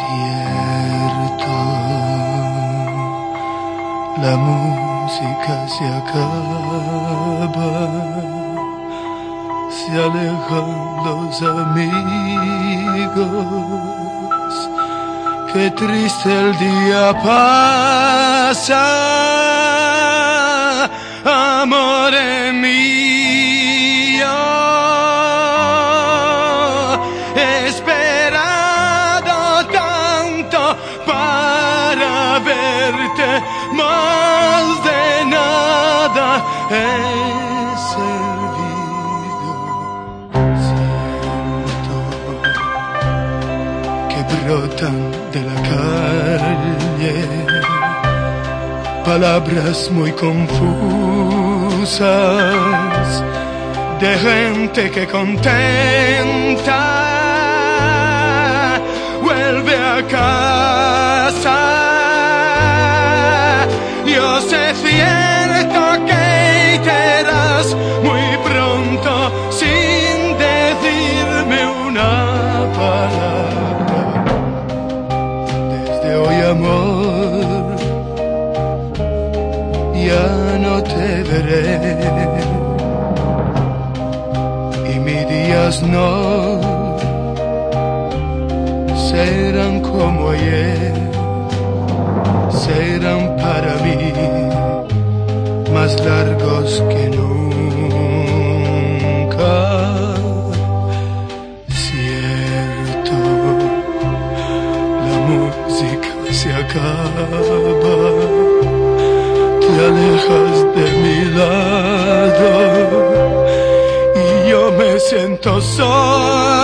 desierto. La música se acaba, se alejan los amigos. Qué triste el día pasa. Brotan de la calle palabras muy confusas de gente que contenta vuelve a casa. Yo sé cierto ya no te veré y mis días no serán como ayer, serán para mí más largos que nunca. Cierto, la música se acaba, alejas de mi lado y yo me siento solo